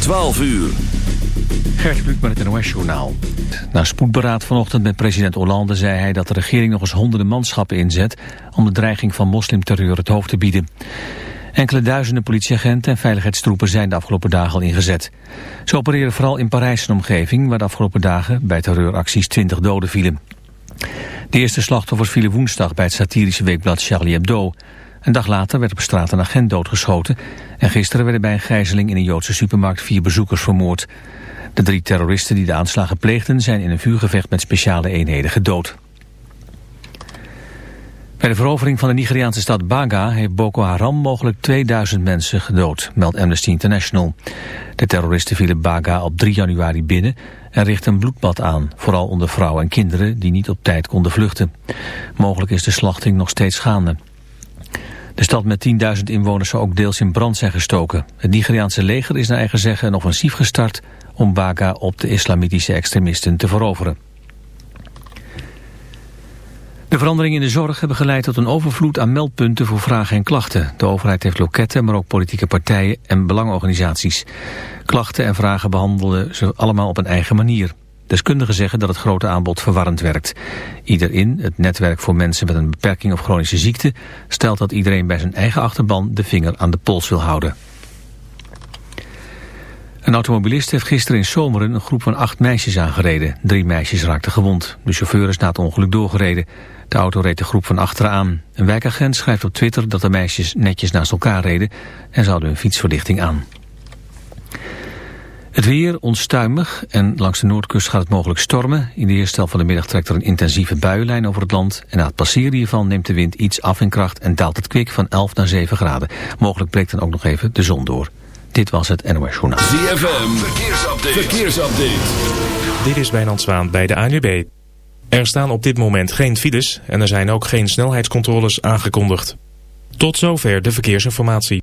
12 uur. Gert Kluk met het NOS-journaal. Na spoedberaad vanochtend met president Hollande zei hij dat de regering nog eens honderden manschappen inzet om de dreiging van moslimterreur het hoofd te bieden. Enkele duizenden politieagenten en veiligheidstroepen zijn de afgelopen dagen al ingezet. Ze opereren vooral in Parijs en omgeving, waar de afgelopen dagen bij terreuracties 20 doden vielen. De eerste slachtoffers vielen woensdag bij het satirische weekblad Charlie Hebdo. Een dag later werd op straat een agent doodgeschoten en gisteren werden bij een gijzeling in een Joodse supermarkt vier bezoekers vermoord. De drie terroristen die de aanslagen pleegden zijn in een vuurgevecht met speciale eenheden gedood. Bij de verovering van de Nigeriaanse stad Baga heeft Boko Haram mogelijk 2000 mensen gedood, meldt Amnesty International. De terroristen vielen Baga op 3 januari binnen en richtten een bloedbad aan, vooral onder vrouwen en kinderen die niet op tijd konden vluchten. Mogelijk is de slachting nog steeds gaande. De stad met 10.000 inwoners zou ook deels in brand zijn gestoken. Het Nigeriaanse leger is naar eigen zeggen een offensief gestart om Baga op de islamitische extremisten te veroveren. De veranderingen in de zorg hebben geleid tot een overvloed aan meldpunten voor vragen en klachten. De overheid heeft loketten, maar ook politieke partijen en belangenorganisaties. Klachten en vragen behandelen ze allemaal op een eigen manier. Deskundigen zeggen dat het grote aanbod verwarrend werkt. Ieder in, het netwerk voor mensen met een beperking of chronische ziekte, stelt dat iedereen bij zijn eigen achterban de vinger aan de pols wil houden. Een automobilist heeft gisteren in Zomeren een groep van acht meisjes aangereden. Drie meisjes raakten gewond. De chauffeur is na het ongeluk doorgereden. De auto reed de groep van achteren aan. Een wijkagent schrijft op Twitter dat de meisjes netjes naast elkaar reden en ze hadden hun fietsverlichting aan. Het weer onstuimig en langs de noordkust gaat het mogelijk stormen. In de eerste helft van de middag trekt er een intensieve buienlijn over het land. En na het passeren hiervan neemt de wind iets af in kracht en daalt het kwik van 11 naar 7 graden. Mogelijk breekt dan ook nog even de zon door. Dit was het NOS Journaal. ZFM, verkeersupdate. verkeersupdate. Dit is Wijnand Zwaan bij de ANWB. Er staan op dit moment geen files en er zijn ook geen snelheidscontroles aangekondigd. Tot zover de verkeersinformatie.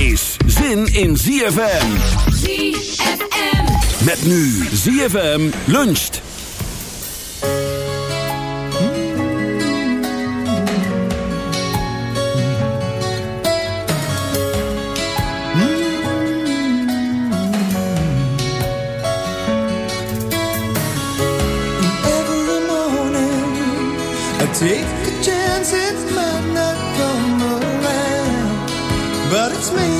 is zin in ZFM. ZFM. Met nu ZFM luncht. Every morning I take it's maybe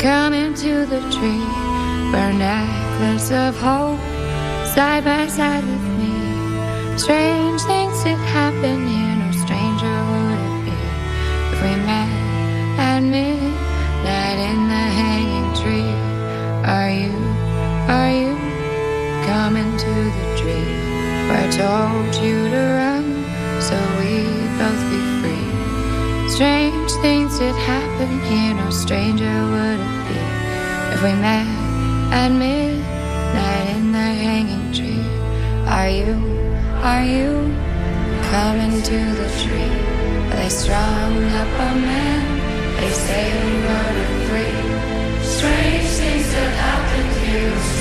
coming to the tree a necklace of hope side by side with me? Strange things did happen here, no stranger would it be if we met at midnight in the hanging tree. Are you, are you coming to the tree where I told things did happen here, no stranger would it be if we met at midnight in the hanging tree. Are you, are you coming to the tree where they strung up a man? They say who murdered three. Strange things that happened here,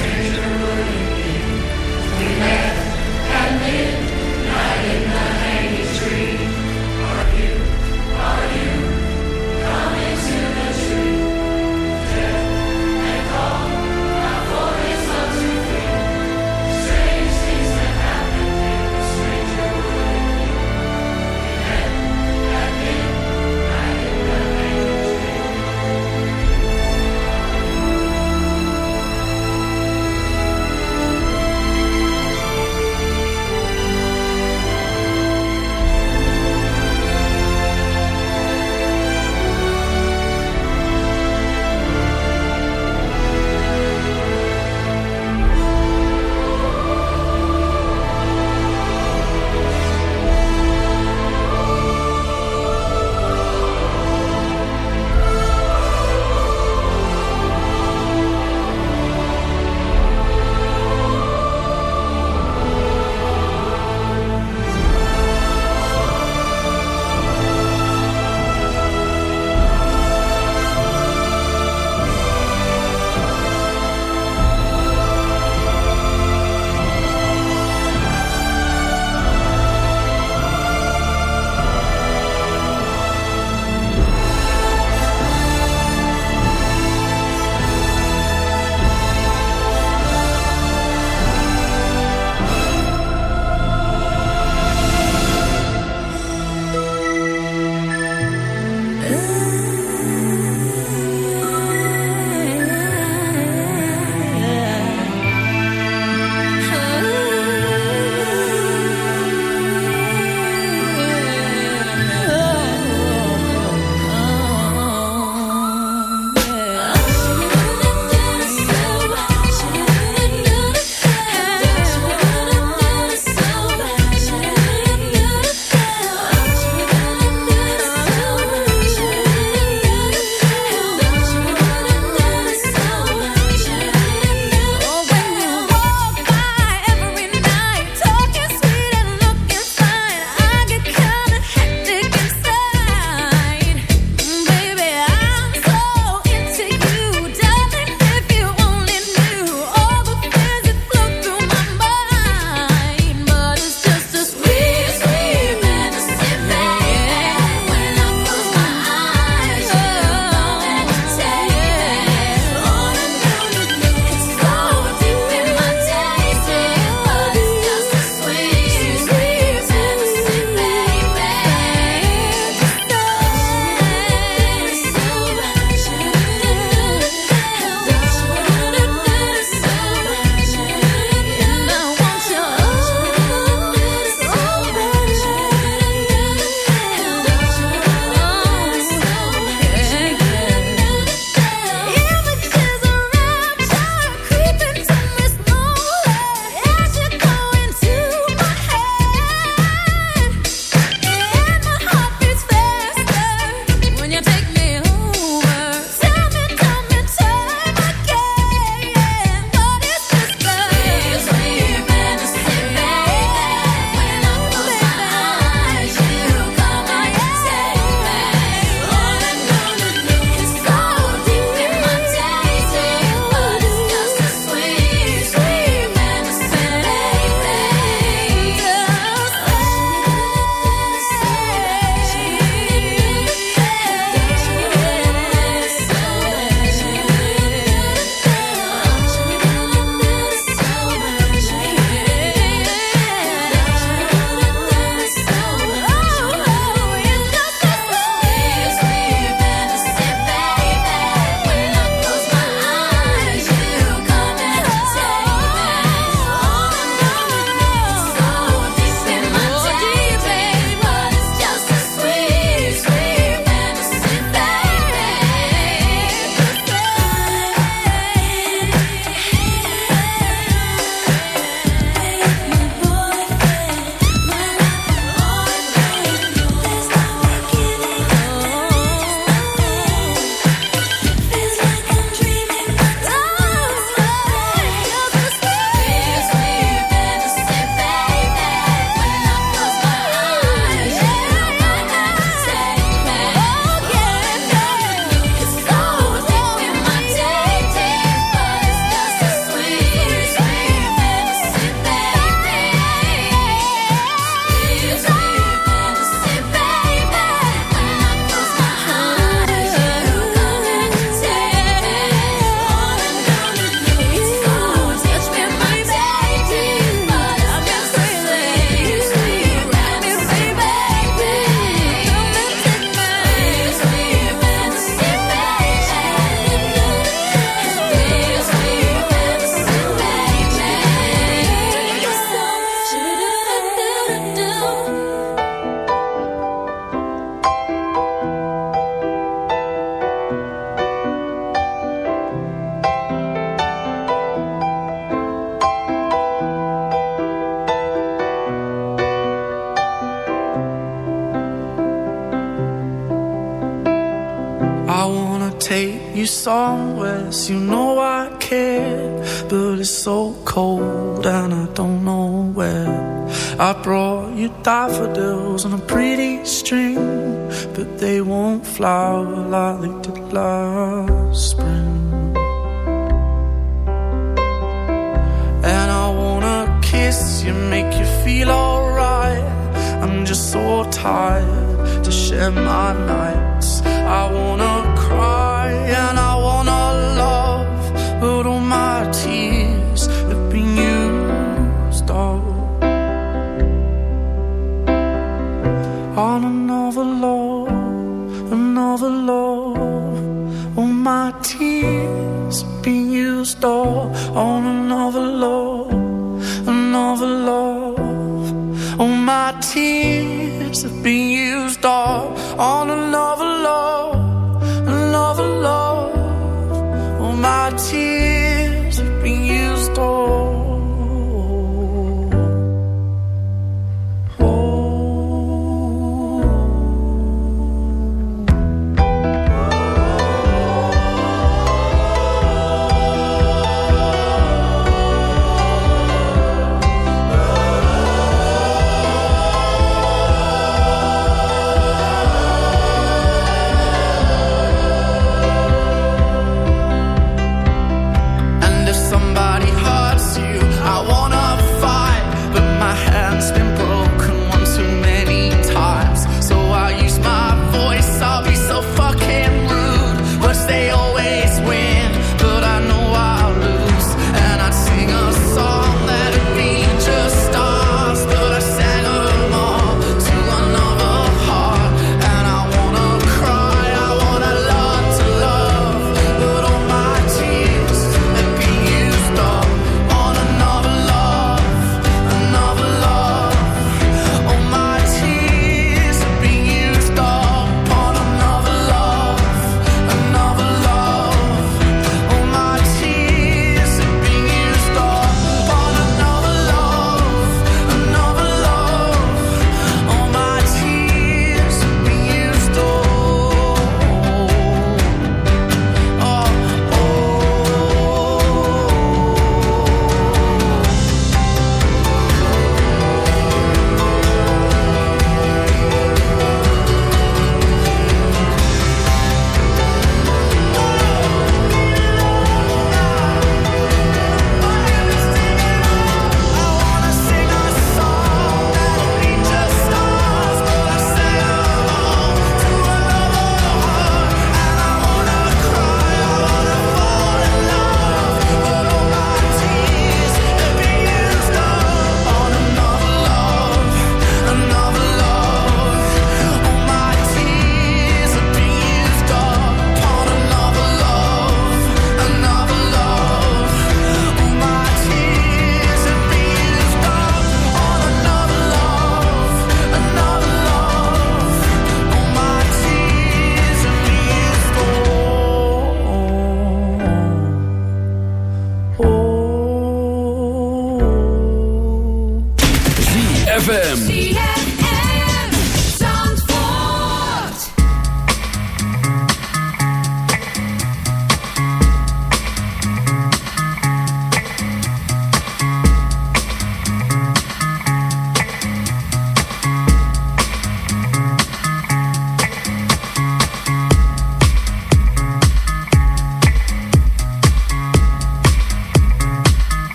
store on oh,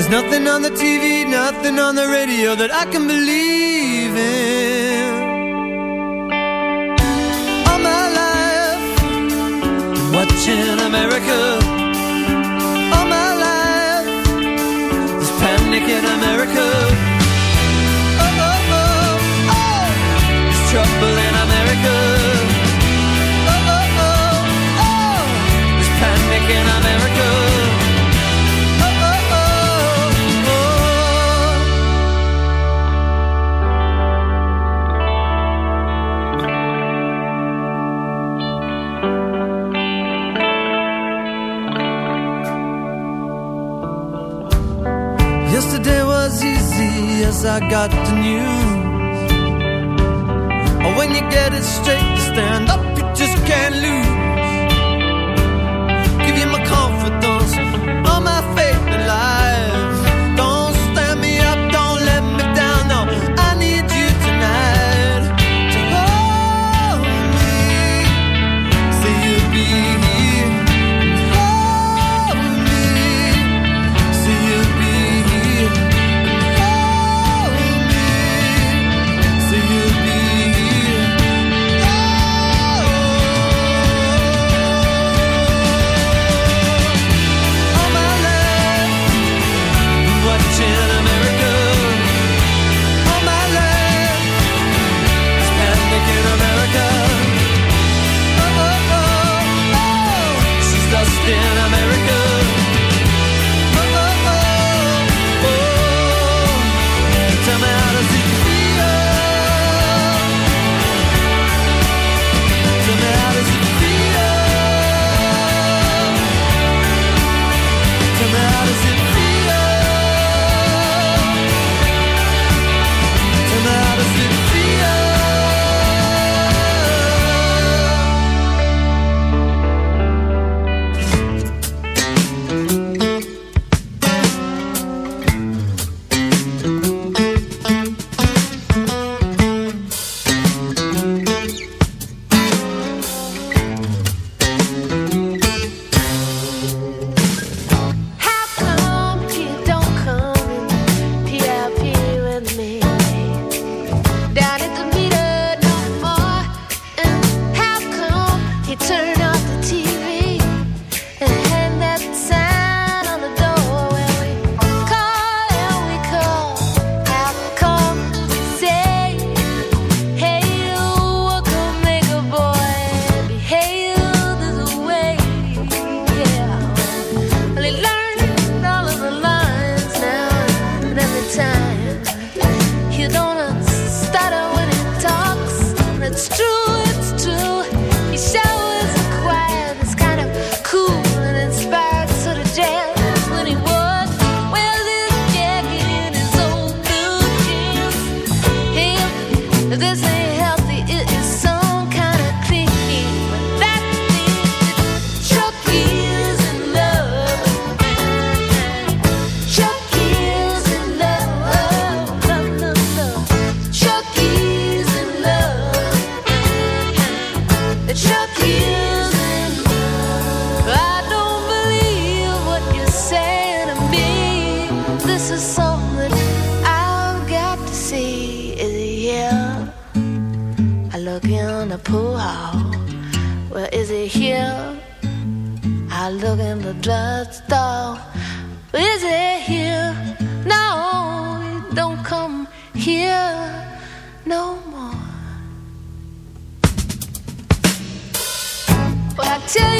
There's nothing on the TV, nothing on the radio that I can believe in. Tell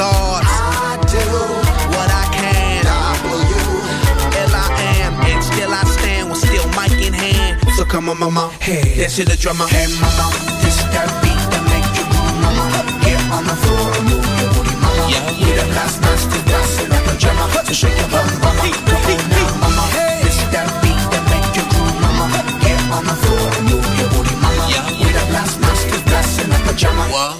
bodyguards. I do what I can. L I am, and still I stand with still mic in hand. So come on, mama, hey, that's it, the drummer. Hey, mama, this is that beat that make you move, mama. Get on the floor and move your booty, mama. Yeah, yeah. We the last master dancing like a drummer. So shake your bum, mama. Come on now, mama. This that beat that make you move, mama. Get on the floor and move your booty, mama. Yeah, yeah. We the last master dancing like a drummer. We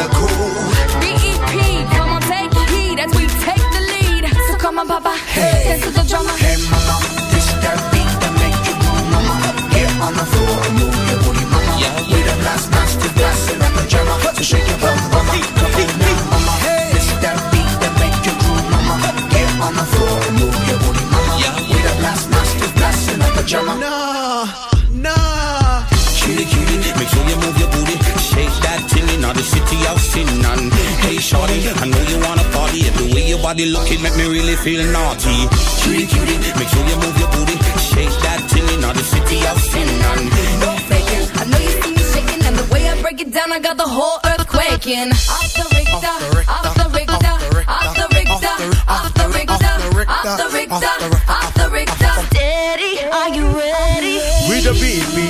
the cool. BEP, come on, take heed as we take the lead. So come on, Papa, dance to the drummer. Hey mama, this that beat that make you move, mama. Get on the floor and move your booty, mama. We the last master dancing like a drummer. So shake your shorty, I know you wanna party. And the way your body looking make me really feel naughty. Cutie, cutie, make sure you move your booty. Shake that thing in the city of sin. And No faking, I know you see me shaking, and the way I break it down, I got the whole earth quaking. Off the Richter, off the Richter, off the Richter, off the Richter, off the Richter, off the Richter. Steady, are you ready? We the beat, beat crew,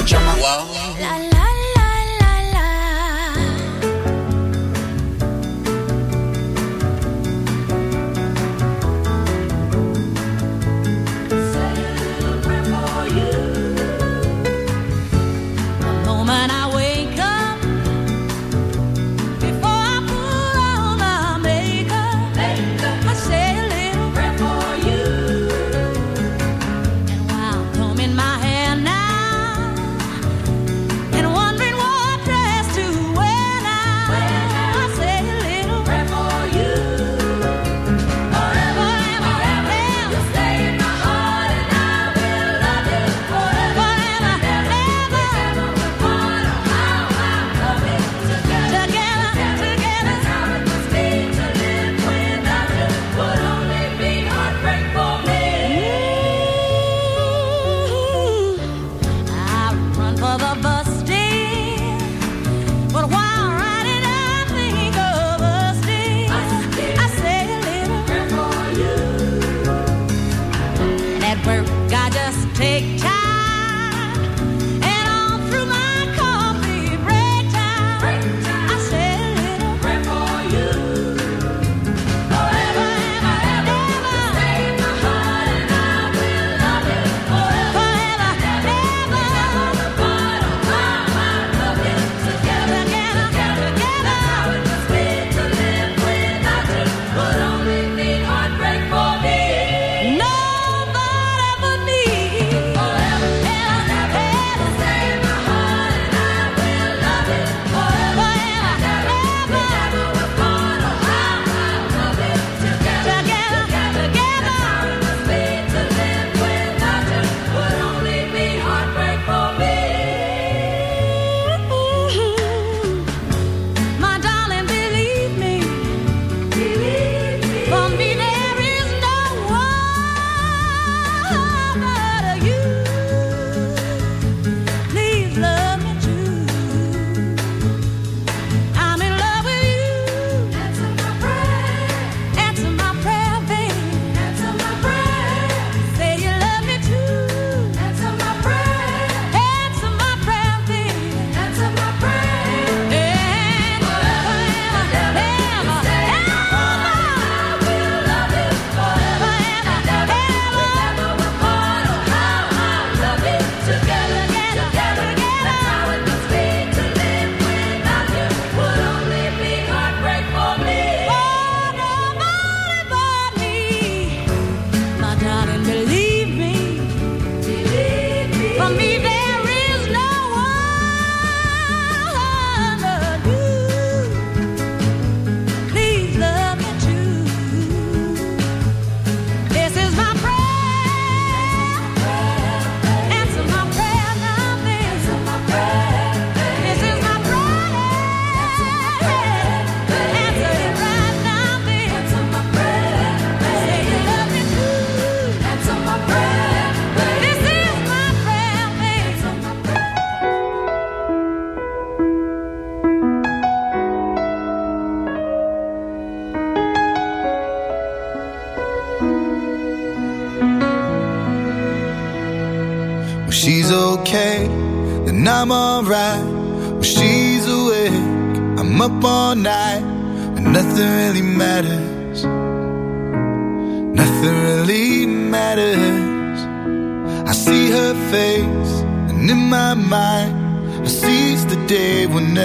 pajama. Wow.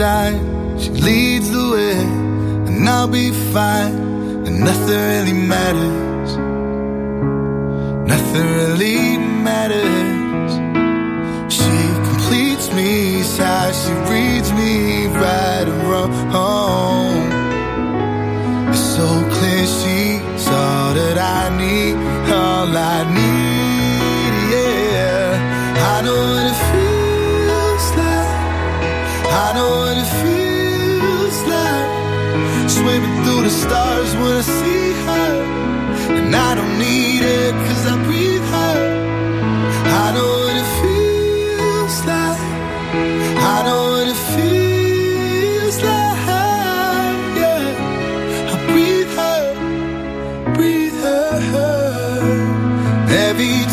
sign, she leads the way, and I'll be fine, and nothing really matters. Nothing really matters. She completes me, sighs, she reads me right and wrong.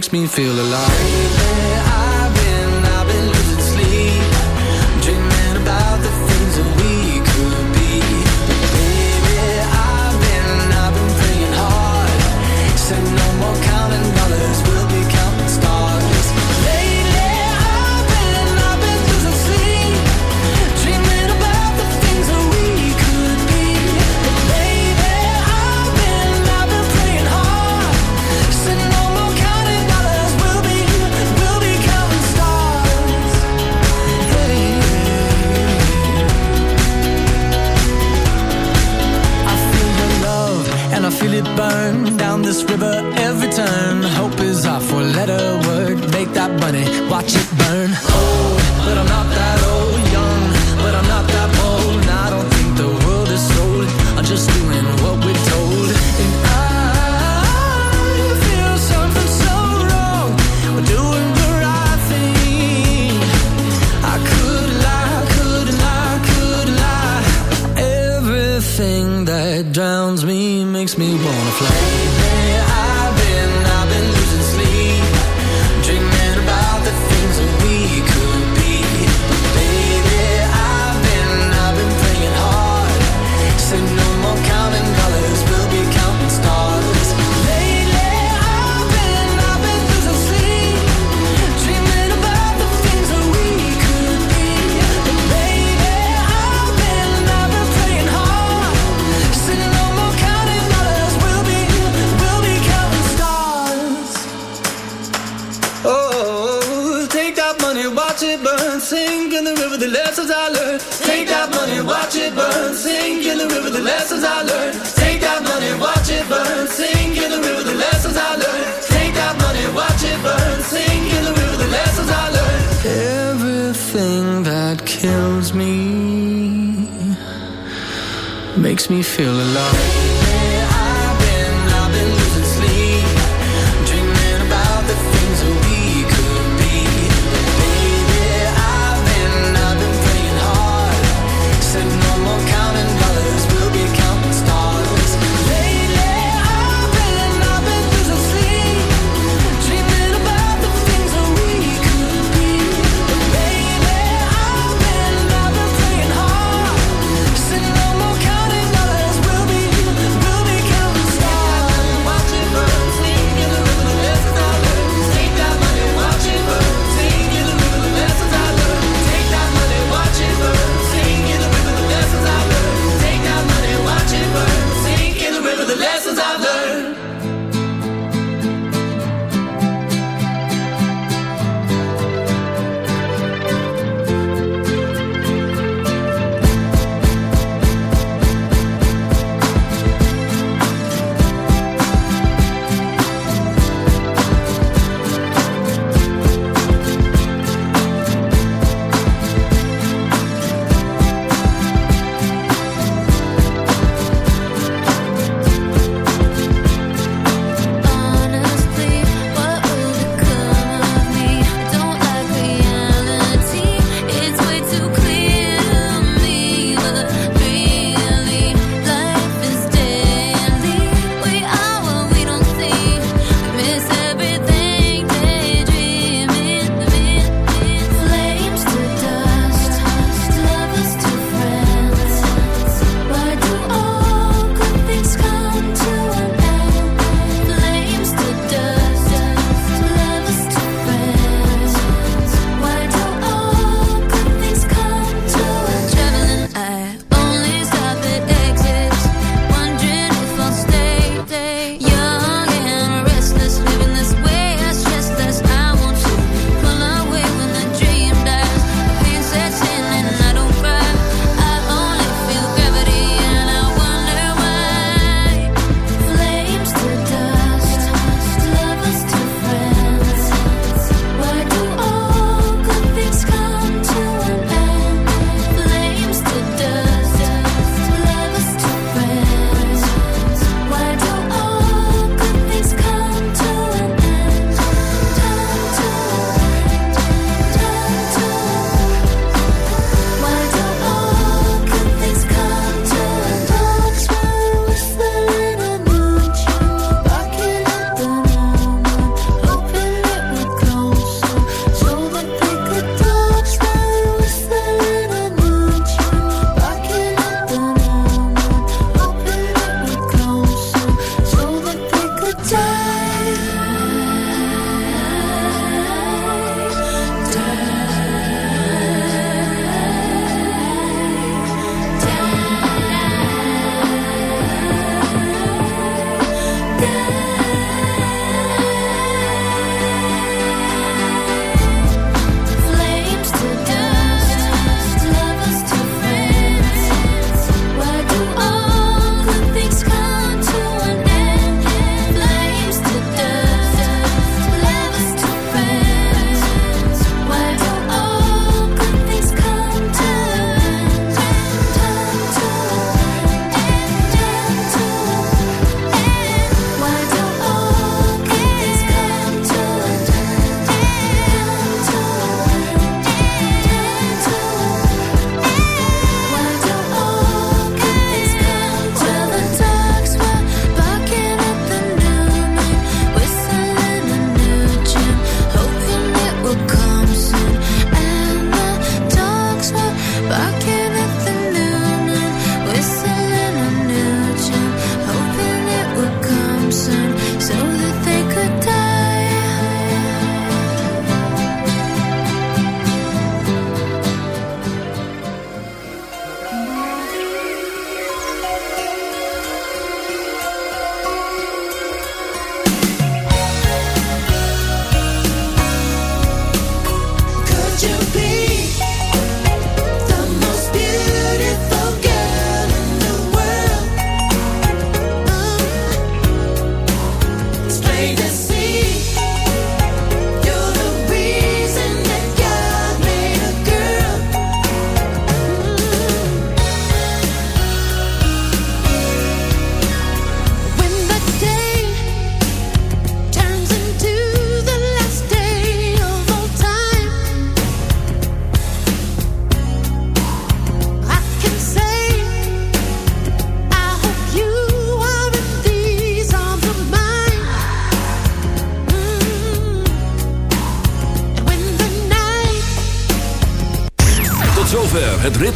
makes me feel alive.